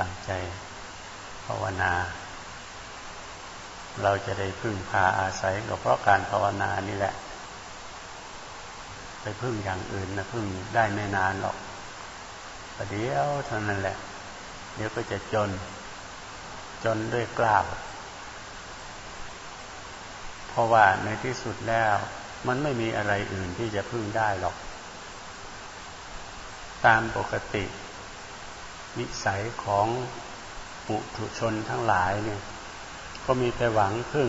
ตั้งใจภาวนา เราจะได้พึ่งพาอาศัยก็เพราะการภาวนานี่แหละ ไปพึ่งอย่างอื่นนะพึ่งได้ไม่นานหรอกประเดี๋ยวเท่านั้นแหละ เดี๋ยวก็จะจน จนด้วยกล้าวเพราะว่าในที่สุดแล้ว มันไม่มีอะไรอื่นที่จะพึ่งได้หรอก ตามปกติ วิสัยของปุถุชนทั้งหลายเนี่ย ก็มีแต่หวังพึ่ง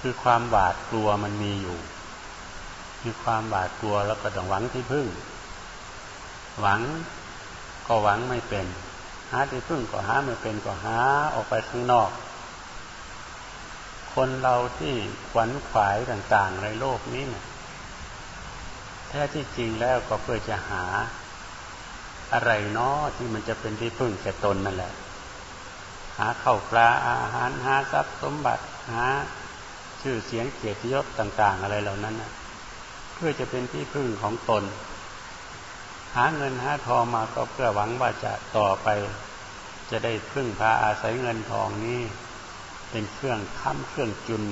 คือความหวาดกลัวมันมีอยู่ มีความหวาดกลัวแล้วก็ต้องหวังที่พึ่ง หวังก็หวังไม่เป็น หาที่พึ่งก็หาไม่เป็นก็หาออกไปข้างนอก คนเราที่ขวัญขวายต่างๆในโลกนี้เนี่ยแท้ที่จริงแล้วก็เพื่อจะหา อะไรเนาะที่มันจะเป็นที่พึ่งแก่ตนนั่นแหละ หาเข้าปลาอาหารหาทรัพย์สมบัติหาชื่อเสียงเกียรติยศต่าง ๆ อะไรเหล่านั้นนะเพื่อจะเป็นที่พึ่งของตน หาเงินหาทองมาก็เพื่อหวังว่าจะต่อไป จะได้พึ่งพาอาศัยเงินทองนี้ เป็นเครื่องค้ำเครื่องจุน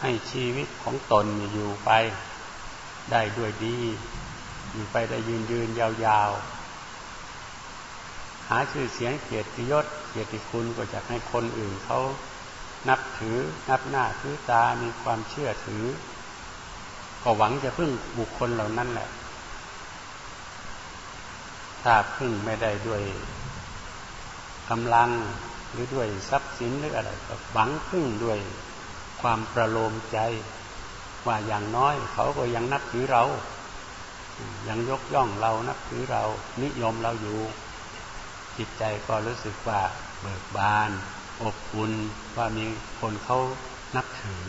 ให้ชีวิตของตนอยู่ไป ได้ด้วยดี อยู่ไปได้ยืนยืนยาวๆ หาชื่อเสียงเกียรติยศเกียรติคุณก็จะให้คนอื่นเขานับถือนับหน้าถือตามีความเชื่อถือ ก็หวังจะพึ่งบุคคลเหล่านั้นแหละถ้าพึ่งไม่ได้ด้วยกำลังหรือด้วยทรัพย์สินหรืออะไรก็หวังพึ่งด้วยความประโลมใจว่าอย่างน้อย เขาก็ยังนับถือเรา ยังยกย่องเรานับถือเรา นิยมเราอยู่ จิตใจก็รู้สึกว่าเบิกบาน อบอุ่นว่ามีคนเขานับถือ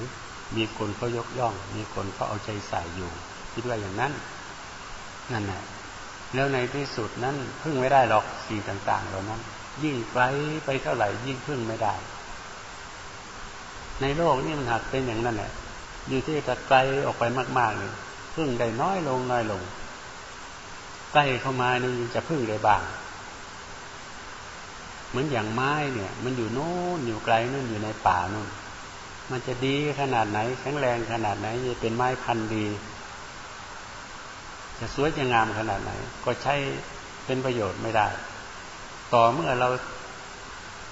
มีคนเขายกย่อง มีคนเขาเอาใจใส่อยู่ คิดว่าอย่างนั้น นั่นแหละแล้วในที่สุดนั้นพึ่งไม่ได้หรอกสิ่งต่าง ๆ เหล่านั้น ยิ่งไกลไปเท่าไหร่ยิ่งพึ่งไม่ได้ ในโลกนี้มันหักเป็นอย่างนั้นแหละอยู่ที่จะไกลออกไปมากๆเลยพึ่งได้น้อยลงน้อยลงใกล้เข้ามานี่จะพึ่งได้บ้าง เหมือนอย่างไม้เนี่ย มันอยู่โน่นอยู่ไกลนู่นอยู่ในป่านู่น มันจะดีขนาดไหนแข็งแรงขนาดไหนจะเป็นไม้พันธุ์ดี จะสวยจะงามขนาดไหน ก็ใช้เป็นประโยชน์ไม่ได้ ต่อเมื่อเรา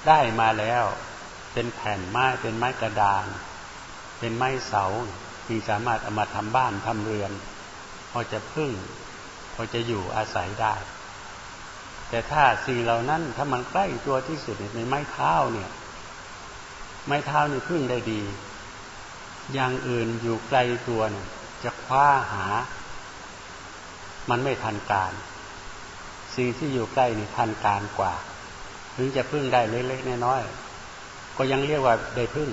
ได้มาแล้ว เป็นแผ่นไม้เป็นไม้กระดาน เป็นไม้เสาที่สามารถเอามาทำบ้านทำเรือน พอจะพึ่ง พอจะอยู่อาศัยได้ แต่ถ้าสิ่งเหล่านั้นถ้ามันใกล้ตัวที่สุดในไม้เท้าเนี่ย ไม้เท้านี่พึ่งได้ดี อย่างอื่นอยู่ไกลตัวเนี่ยจะคว้าหา มันไม่ทันการ สิ่งที่อยู่ใกล้นี่ทันการกว่า ถึงจะพึ่งได้เล็กๆน้อยๆก็ยังเรียกว่าได้พึ่ง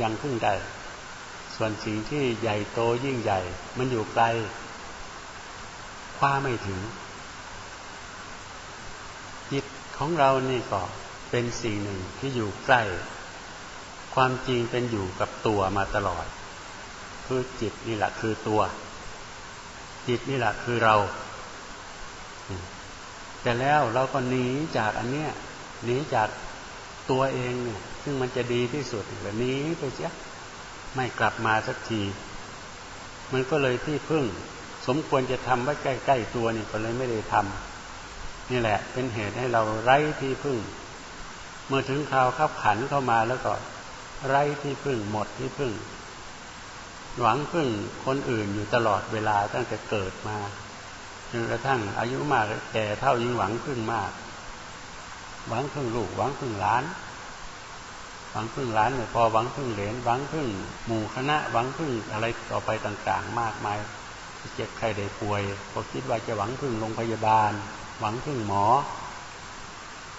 ยังพึ่งได้ ส่วนสิ่งที่ใหญ่โตยิ่งใหญ่ มันอยู่ไกลคว้าไม่ถึง จิตของเรานี่ก็เป็นสิ่งหนึ่งที่อยู่ใกล้ ความจริงเป็นอยู่กับตัวมาตลอด คือจิตนี่แหละคือตัว จิตนี่แหละคือเรา แต่แล้วเราก็หนีจากอันเนี้ยหนีจากตัวเองเนี่ย ซึ่งมันจะดีที่สุดแบบนี้ไปเสียไม่กลับมาสักที มันก็เลยที่พึ่ง สมควรจะทำไว้ใกล้ ๆ ตัวนี่ก็เลยไม่ได้ทำ นี่แหละ เป็นเหตุให้เราไร้ที่พึ่ง เมื่อถึงคราวขับขันเข้ามาแล้วก็ไร้ที่พึ่งหมดที่พึ่ง หวังพึ่งคนอื่นอยู่ตลอดเวลาตั้งแต่เกิดมาจนกระทั่งอายุมากแก่เท่ายิ่งหวังพึ่งมาก หวังพึ่งลูกหวังพึ่งหลาน หวังพึ่งหลานไม่พอหวังพึ่งเหลนหวังพึ่งหมู่คณะหวังพึ่งอะไรต่อไปต่าง ๆ มากมายเจ็บใครได้ป่วยก็คิดว่าจะหวังพึ่งโรงพยาบาล หวังพึ่งหมอ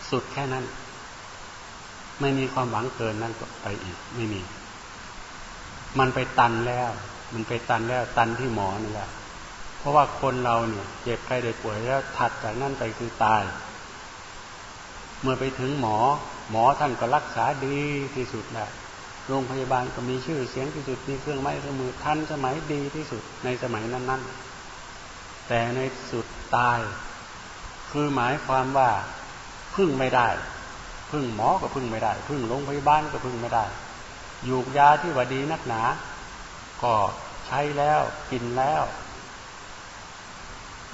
สุดแค่นั้น ไม่มีความหวังเกินนั่นไปอีก ไม่มี มันไปตันแล้ว มันไปตันแล้ว ตันที่หมอนี่แหละเพราะว่าคนเราเนี่ย เจ็บใครได้ป่วยแล้วถัดจากนั้นไปคือตาย เมื่อไปถึงหมอ หมอท่านก็รักษาดีที่สุดแหละโรงพยาบาลก็มีชื่อเสียงที่สุดมีเครื่องไม้เครื่องมือทันสมัยดีที่สุดในสมัยนั้นๆแต่ในสุดตาย คือหมายความว่าพึ่งไม่ได้ พึ่งหมอก็พึ่งไม่ได้ พึ่งโรงพยาบาลก็พึ่งไม่ได้ อยูกยาที่ว่าดีนักหนา ก็ใช้แล้วกินแล้ว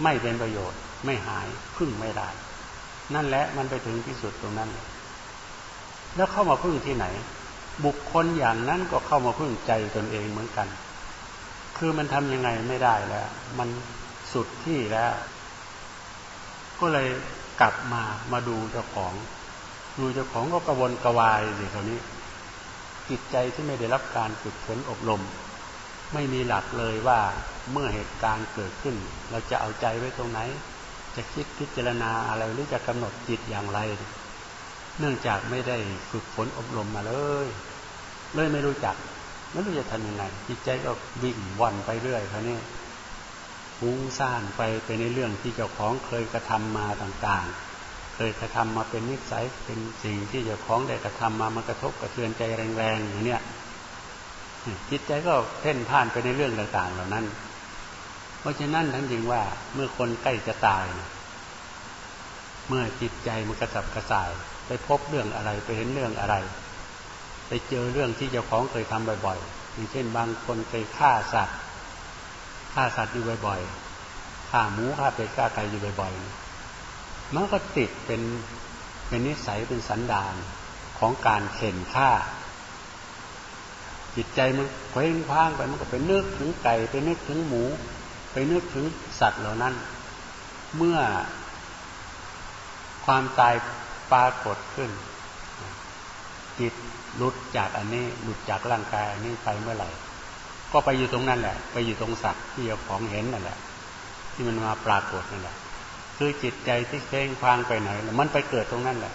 ไม่เป็นประโยชน์ไม่หายพึ่งไม่ได้ นั่นแหละมันไปถึงที่สุดตรงนั้น แล้วเข้ามาพึ่งที่ไหน บุคคลอย่างนั้นก็เข้ามาพึ่งใจตนเองเหมือนกัน คือมันทำยังไงไม่ได้แล้ว มันสุดที่แล้ว ก็เลยกลับมามาดูเจ้าของ ดูเจ้าของก็กระวนกระวายสิคราวนี้ จิตใจที่ไม่ได้รับการฝึกฝนอบรม ไม่มีหลักเลยว่าเมื่อเหตุการณ์เกิดขึ้น เราจะเอาใจไว้ตรงไหน จะคิดพิจารณาอะไรหรือจะกำหนดจิตอย่างไร เนื่องจากไม่ได้ฝึกฝนอบรมมาเลย เลยไม่รู้จักไม่รู้จะทำยังไงจิตใจก็วิ่งวันไปเรื่อยคราวนี้ ฟุ้งซ่านไปไปในเรื่องที่เจ้าของเคยกระทำมาต่างๆ เคยกระทำมาเป็นนิสัยเป็นสิ่งที่เจ้าของได้กระทำมา มันกระทบกระเทือนใจแรงๆอย่างเนี้ยจิตใจก็เพ่นพ่านไปในเรื่องต่างๆ เหล่านั้น เพราะฉะนั้นท่านจึงว่าเมื่อคนใกล้จะตาย เมื่อจิตใจมันกระสับกระส่าย ไปพบเรื่องอะไรไปเห็นเรื่องอะไร ไปเจอเรื่องที่เจ้าของเคยทำบ่อยๆอย่างเช่นบางคนเคยฆ่าสัตว์ ฆ่าสัตว์อยู่บ่อยๆฆ่าหมูฆ่าเป็ดฆ่าไก่อยู่บ่อยๆมันก็ติดเป็นเป็นนิสัยเป็นสันดานของการเข็นฆ่า จิตใจมันเคว้งคว้างไปมันก็ไปนึกถึงไก่ไปนึกถึงหมู ไปนึกถึงสัตว์เหล่านั้น เมื่อความตายปรากฏขึ้น จิตหลุดจากอันนี้หลุดจากร่างกายอันนี้ไปเมื่อไหร่ ก็ไปอยู่ตรงนั้นแหละ ไปอยู่ตรงสัตว์ที่เจ้าของเห็นนั่นแหละ ที่มันมาปรากฏนั่นแหละ คือจิตใจที่เคร่งควางไปไหนมันไปเกิดตรงนั้นแหละ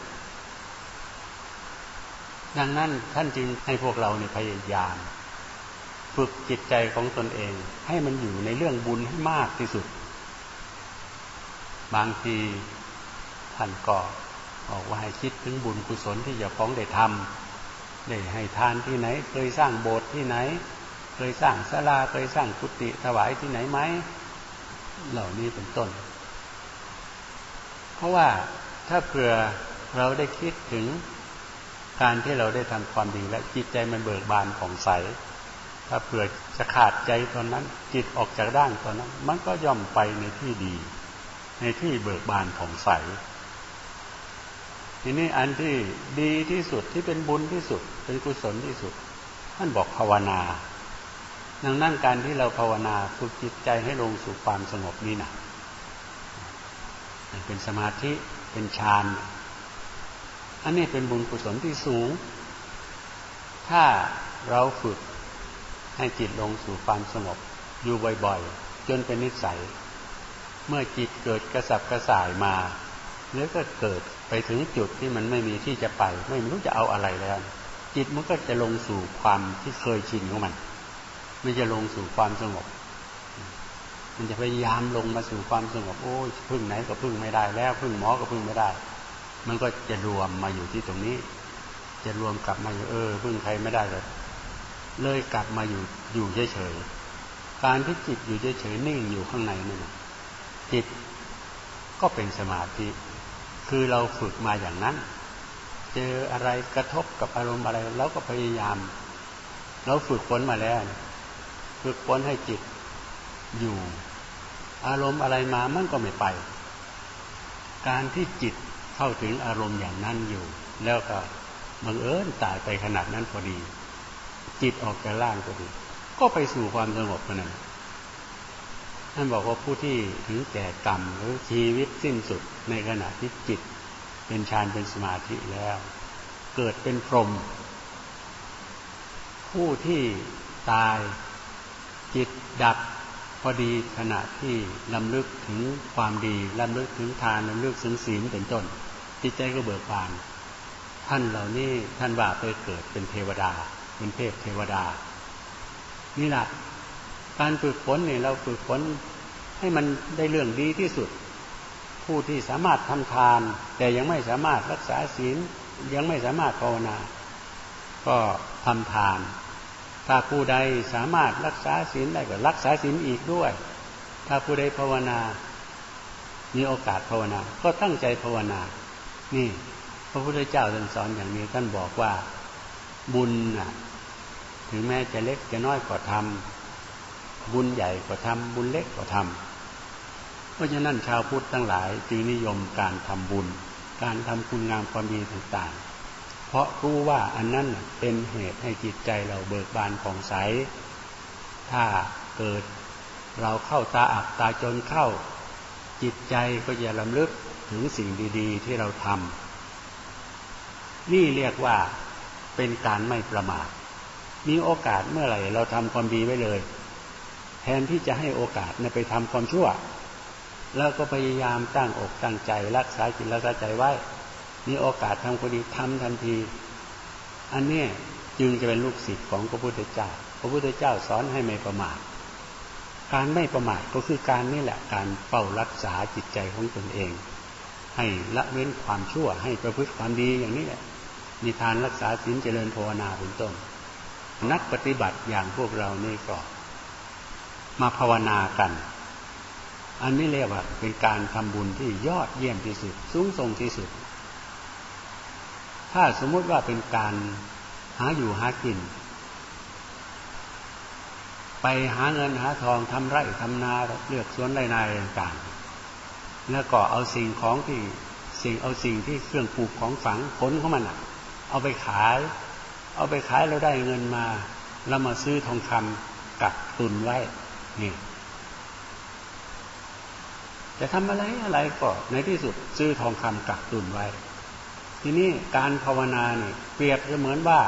ดังนั้นท่านจึงให้พวกเราเนี่ยพยายาม ฝึกจิตใจของตนเอง ให้มันอยู่ในเรื่องบุญให้มากที่สุด บางทีท่านก็บอกว่าให้คิดถึงบุญกุศลที่เจ้าของได้ทำได้ให้ทานที่ไหน เคยสร้างโบสถ์ที่ไหน ยสร้างศาลาเคยสร้างกุฏิถวายที่ไหนไหมเหล่านี้เป็นต้น เพราะว่าถ้าเผื่อเราได้คิดถึงการที่เราได้ทำความดีและจิตใจมันเบิกบานผ่องใส ถ้าเผื่อจะขาดใจตอนนั้น จิตออกจากด้านตอนนั้น มันก็ย่อมไปในที่ดี ในที่เบิกบานผ่องใส ทีนี้อันที่ดีที่สุดที่เป็นบุญที่สุด เป็นกุศลที่สุดท่านบอกภาวนา ดังนั้นการที่เราภาวนาฝึกจิตใจให้ลงสู่ความสงบนี่นะเป็นสมาธิเป็นฌานอันนี้เป็นบุญกุศลที่สูง ถ้าเราฝึกให้จิตลงสู่ความสงบอยู่บ่อยๆ จนเป็นนิสัย เมื่อจิตเกิดกระสับกระส่ายมาหรือก็เกิดไปถึงจุดที่มันไม่มีที่จะไป ไม่รู้จะเอาอะไรแล้ว จิตมันก็จะลงสู่ความที่เคยชินของมัน มันจะลงสู่ความสงบ มันจะพยายามลงมาสู่ความสงบ โอ้ยพึ่งไหนก็พึ่งไม่ได้แล้ว พึ่งหมอก็พึ่งไม่ได้ มันก็จะรวมมาอยู่ที่ตรงนี้ จะรวมกลับมาอยู่เออ พึ่งใครไม่ได้เลยเลยกลับมาอยู่อยู่เฉยๆการที่จิตอยู่เฉยๆนิ่งอยู่ข้างในนั่นจิตก็เป็นสมาธิ คือเราฝึกมาอย่างนั้น เจออะไรกระทบกับอารมณ์อะไรเราก็พยายาม เราฝึกฝนมาแล้ว ฝึกฝนให้จิตอยู่ อารมณ์อะไรมามันก็ไม่ไป การที่จิตเข้าถึงอารมณ์อย่างนั้นอยู่ แล้วก็บังเอิญตายไปขนาดนั้นพอดี จิตออกจากร่างพอดี ก็ไปสู่ความสงบนั้นท่านบอกว่าผู้ที่ถึงแก่กรรมหรือชีวิตสิ้นสุดในขณะที่จิต เป็นฌานเป็นสมาธิแล้ว เกิดเป็นพรหมผู้ที่ตาย จิตดับพอดีขณะที่ลำลึกถึงความดีลำลึกถึงทานลำลึกถึงศีลเป็นต้นจิตใจก็เบิกบาน ท่านเหล่านี้ท่านว่าไปเกิดเป็นเทวดา เป็นเทพเทวดา นี่แหละการฝึกฝนเนี่ยเราฝึกฝนให้มันได้เรื่องดีที่สุด ผู้ที่สามารถทำทาน แต่ยังไม่สามารถรักษาศีลยังไม่สามารถภาวนา ก็ทำทาน ถ้าผู้ใดสามารถรักษาศีลได้ก็รักษาศีลอีกด้วย ถ้าผู้ใดภาวนา มีโอกาสภาวนา ก็ตั้งใจภาวนา นี่ พระพุทธเจ้าท่านสอนอย่างนี้ท่านบอกว่าบุญน่ะ ถึงแม้จะเล็กจะน้อยก็ทำบุญใหญ่ก็ทำบุญเล็กก็ทำเพราะฉะนั้นชาวพุทธทั้งหลายจึงนิยมการทำบุญ การทำคุณงามความดีต่างๆ เพราะรู้ว่าอันนั้นเป็นเหตุให้จิตใจเราเบิกบานผ่องใส ถ้าเกิดเราเข้าตาอับตาจนเข้า จิตใจก็จะลำลึกถึงสิ่งดีๆ ที่เราทำนี่เรียกว่าเป็นการไม่ประมาท มีโอกาสเมื่อไหร่เราทำความดีไว้เลย แทนที่จะให้โอกาสไปทำความชั่ว แล้วก็พยายามตั้งอกตั้งใจรักษาจิตรักษาใจไว้ มีโอกาสทำความดีทำทันที อันนี้จึงจะเป็นลูกศิษย์ของพระพุทธเจ้า พระพุทธเจ้าสอนให้ไม่ประมาท การไม่ประมาทก็คือการนี่แหละการเฝ้ารักษาจิตใจของตนเอง ให้ละเว้นความชั่วให้ประพฤติความดีอย่างนี้แหละมีทานรักษาศีลเจริญภาวนาเป็นต้น นักปฏิบัติอย่างพวกเรานี่ก็มาภาวนากัน อันนี้เรียกว่าเป็นการทำบุญที่ยอดเยี่ยมที่สุด สูงส่งที่สุด ถ้าสมมติว่าเป็นการหาอยู่หากิน ไปหาเงินหาทองทำไร่ทำนาเลือกสวนไรนาต่างๆแล้วก็เอาสิ่งของที่สิ่งเอาสิ่งที่เครื่องปลูกของฝังผลของมันเอาไปขาย เอาไปขายเราได้เงินมาแล้วมาซื้อทองคำกักตุนไว้นี่จะทำอะไรอะไรก็ในที่สุดซื้อทองคำกักตุนไว้ ทีนี้การภาวนาเนี่ยเปรียบเสมือนว่า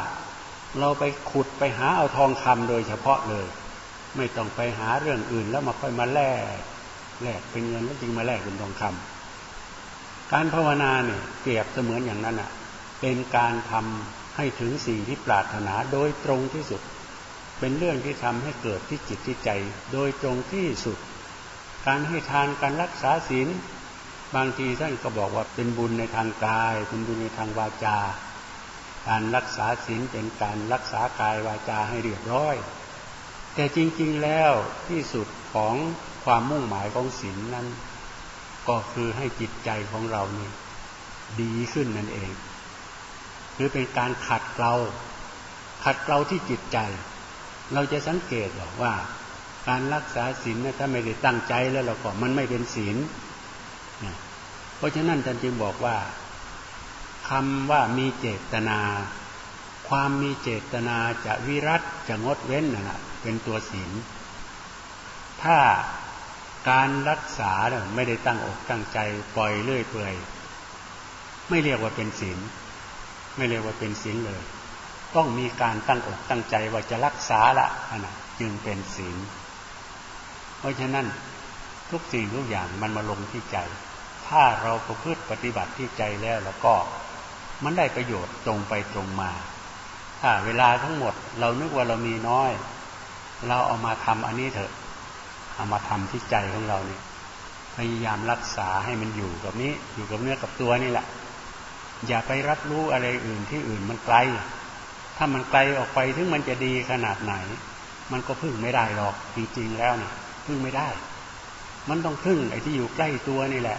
เราไปขุดไปหาเอาทองคำโดยเฉพาะเลย ไม่ต้องไปหาเรื่องอื่นแล้วมาค่อยมาแลกแลกเป็นเงินแล้วจึงมาแลกเป็นทองคำการภาวนาเนี่ยเปรียบเสมือนอย่างนั้นอะ เป็นการทำให้ถึงสิ่งที่ปรารถนาโดยตรงที่สุด เป็นเรื่องที่ทำให้เกิดที่จิตที่ใจ โดยตรงที่สุด การให้ทานการรักษาศีล บางทีท่านก็บอกว่าเป็นบุญในทางกาย เป็นบุญในทางวาจา การรักษาศีลเป็นการรักษากายวาจาให้เรียบร้อย แต่จริง ๆแล้วที่สุดของความมุ่งหมายของศีลนั้น ก็คือให้จิตใจของเรานี่ดีขึ้นนั่นเอง หรือเป็นการขัดเกลาขัดเกลาที่จิตใจ เราจะสังเกตหรอกว่า การรักษาศีลถ้าไม่ได้ตั้งใจแล้วเราก็มันไม่เป็นศีล เพราะฉะนั้นท่านจึงบอกว่าคำว่ามีเจตนา ความมีเจตนาจะวิรัตจะงดเว้นนะเป็นตัวศีลถ้าการรักษาไม่ได้ตั้งอกตั้งใจปล่อยเลื่อยเปื่อยไม่เรียกว่าเป็นศีลไม่เรียกว่าเป็นศีลเลย ต้องมีการตั้งอกตั้งใจว่าจะรักษาละนะจึงเป็นศีลเพราะฉะนั้น ทุกสิ่งทุกอย่างมันมาลงที่ใจ ถ้าเราประพฤติปฏิบัติที่ใจแล้วแล้วก็มันได้ประโยชน์ตรงไปตรงมา ถ้าเวลาทั้งหมด เรานึกว่าเรามีน้อย เราเอามาทำอันนี้เถอะ เอามาทำที่ใจของเราเนี่ยพยายามรักษาให้มันอยู่กับนี้ อยู่กับเนื้อกับตัวนี่แหละ อย่าไปรับรู้อะไรอื่นที่อื่นมันไกล ถ้ามันไกลออกไปถึงมันจะดีขนาดไหน มันก็พึ่งไม่ได้หรอกจริงๆแล้วเนี่ยพึ่งไม่ได้ มันต้องพึ่งไอ้ที่อยู่ใกล้ตัวนี่แหละ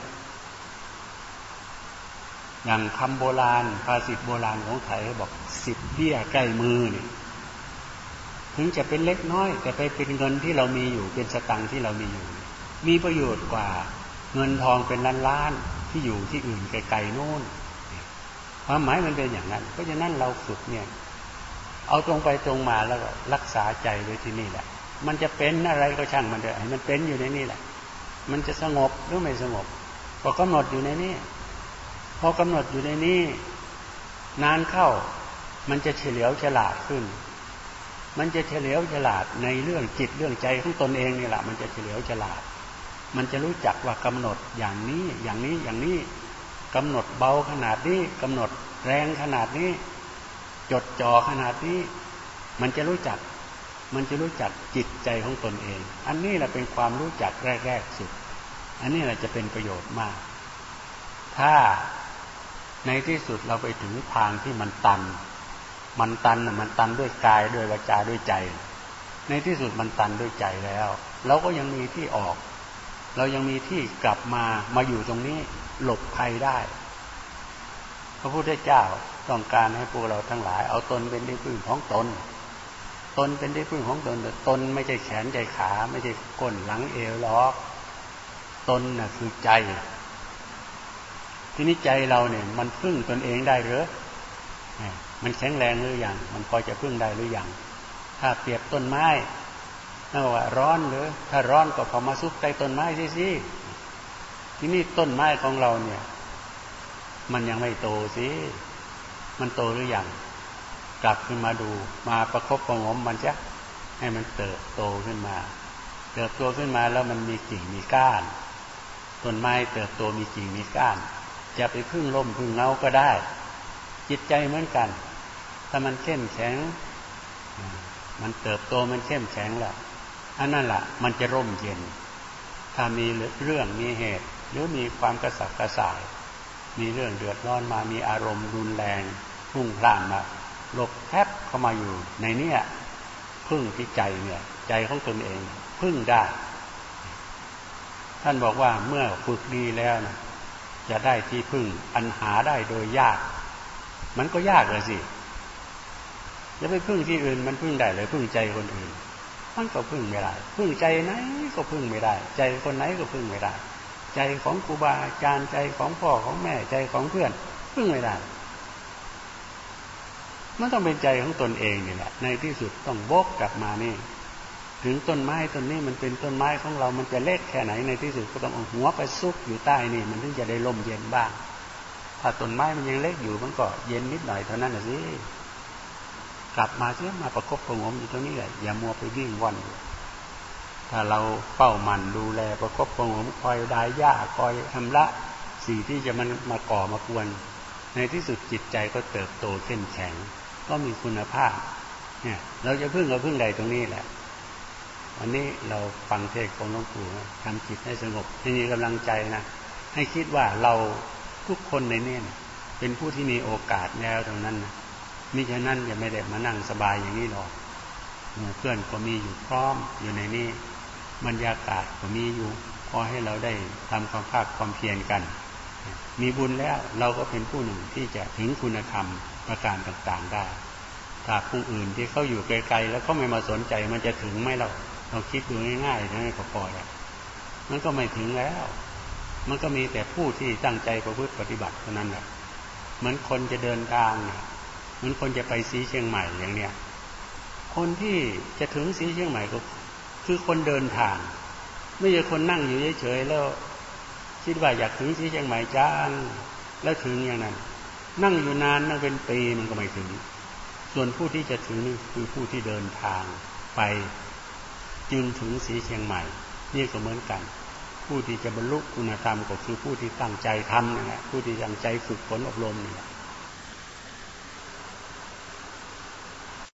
อย่างคำโบราณ ภาษิตโบราณของไทยบอกสิบเบี้ยใกล้มือเนี่ยถึงจะเป็นเล็กน้อย แต่ไปเป็นเงินที่เรามีอยู่เป็นสตังค์ที่เรามีอยู่ มีประโยชน์กว่าเงินทองเป็นล้านๆที่อยู่ที่อื่นไกลๆโน่นความหมายมันเป็นอย่างนั้น เพราะฉะนั้นเราฝึกเนี่ย เอาตรงไปตรงมาแล้วก็รักษาใจไว้ที่นี่แหละ มันจะเป็นอะไรก็ช่างมันเถอะให้มันเป็นอยู่ในนี่แหละ มันจะสงบหรือไม่สงบก็กำหนดอยู่ในนี้พอกำหนดอยู่ในนี้ นานเข้า มันจะเฉลียวฉลาดขึ้น มันจะเฉลียวฉลาดในเรื่องจิตเรื่องใจของตนเองนี่แหละมันจะเฉลียวฉลาด มันจะรู้จักว่ากำหนดอย่างนี้อย่างนี้อย่างนี้กำหนดเบาขนาดนี้กำหนดแรงขนาดนี้ จดจ่อขนาดนี้ มันจะรู้จัก มันจะรู้จักจิตใจของตนเอง อันนี้แหละเป็นความรู้จักแรก ๆ สุด อันนี้แหละจะเป็นประโยชน์มาก ถ้าในที่สุดเราไปถึงทางที่มันตัน มันตันมันตันด้วยกายด้วยวาจาด้วยใจ ในที่สุดมันตันด้วยใจแล้ว เราก็ยังมีที่ออก เรายังมีที่กลับมามาอยู่ตรงนี้หลบภัยได้พระพุทธเจ้าต้องการให้พวกเราทั้งหลาย เอาตนเป็นที่พึ่งของตน ตนเป็นที่พึ่งของตนแต่ตนไม่ใช่แขนใจขา ไม่ใช่ก้นหลังเอวล้อกตนน่ะคือใจ ทีนี้ใจเราเนี่ย มันพึ่งตนเองได้หรือมันแข็งแรงหรืออยังมันพอจะพึ่งได้หรืออยังถ้าเปรียบต้นไม้น่าว่าร้อนหรือ ถ้าร้อนก็พอมาซุกใต้ต้นไม้สิสิที่นี่ต้นไม้ของเราเนี่ย มันยังไม่โตสิ มันโตหรืออยัง กลับขึ้นมาดู มาประคบประงมมันจะให้มันเติบโตขึ้นมา เติบโตขึ้นมาแล้วมันมีกิ่งมีก้านต้นไม้เติบโตมีกิ่งมีก้าน จะไปพึ่งลมพึ่งเงาก็ได้ จิตใจเหมือนกัน ถ้ามันเข้มแข็ง มันเติบโตมันเข้มแข็งแหละอันนั่นแหละมันจะร่มเย็น ถ้ามีเรื่องมีเหตุ หรือมีความกระสับกระส่าย มีเรื่องเดือดร้อนมามีอารมณ์รุนแรงพุ่งพล่านมา หลบแทบเข้ามาอยู่ในเนี้ยพึ่งที่ใจเนี่ย ใจของตนเอง พึ่งได้ ท่านบอกว่าเมื่อฝึกดีแล้วนะจะได้ที่พึ่งอันหาได้โดยยาก มันก็ยากเลยสิจะไปพึ่งที่อื่นมันพึ่งได้เลยพึ่งใจคนอื่น มันก็พึ่งไม่ได้ พึ่งใจไหนก็พึ่งไม่ได้ ใจคนไหนก็พึ่งไม่ได้ ใจของครูบาอาจารย์ใจของพ่อของแม่ใจของเพื่อน พึ่งไม่ได้ มันต้องเป็นใจของตนเองนี่แหละ ในที่สุดต้องบกกลับมานี่ ถึงต้นไม้ต้นนี้มันเป็นต้นไม้ของเรา มันจะเล็กแค่ไหนในที่สุดก็ต้องเอาหัวไปซุกอยู่ใต้นี่ มันถึงจะได้ลมเย็นบ้าง ถ้าต้นไม้มันยังเล็กอยู่มันก็เย็นนิดหน่อยเท่านั้นนะสิกลับมาเสียมาประคบประงมอยู่ตรงนี้แหละอย่ามัวไปวิ่งวันถ้าเราเฝ้ามันดูแลประคบประงมคอยดายหญ้าคอยทำละสิ่งที่จะมันมาก่อมากวนในที่สุดจิตใจก็เติบโตเข้มแข็ง ก็มีคุณภาพ เนี่ย เราจะพึ่งเราพึ่งใดตรงนี้แหละ วันนี้เราฟังเทศของหลวงปู่ทำจิตให้สงบให้มีกำลังใจนะ ให้คิดว่าเราทุกคนในนี้เป็นผู้ที่มีโอกาสแล้วตรงนั้นนะมิฉะนั้นจะไม่ได้มานั่งสบายอย่างนี้หรอกเพื่อนก็มีอยู่พร้อมอยู่ในนี้บรรยากาศก็มีอยู่พอให้เราได้ทำความภาคความเพียรกัน มีบุญแล้วเราก็เป็นผู้หนึ่งที่จะถึงคุณธรรม ประการต่างๆได้ ถ้าผู้อื่นที่เขาอยู่ไกลๆแล้วก็ไม่มาสนใจมันจะถึงไหมเราเราคิดดูง่ายๆนั่นก็พอแล้วมันก็ไม่ถึงแล้ว มันก็มีแต่ผู้ที่ตั้งใจประพฤติปฏิบัติเท่านั้นแหละเหมือนคนจะเดินทางเนี่ยเหมือนคนจะไปสีเชียงใหม่อย่างเนี้ยคนที่จะถึงสีเชียงใหม่ก็คือคนเดินทาง ไม่ใช่คนนั่งอยู่เฉยๆแล้ว คิดว่าอยากถึงสีเชียงใหม่จ้างแล้วถึงอย่างนั้น นั่งอยู่นานนั่งเป็นปีมันก็ไม่ถึง ส่วนผู้ที่จะถึงนี่คือผู้ที่เดินทางไปจึงถึงสีเชียงใหม่ นี่ก็เหมือนกัน ผู้ที่จะบรรลุคุณธรรมก็คือผู้ที่ตั้งใจทำนั่แหละผู้ที่ตั้งใจฝึกฝนอบรมนี่แหละ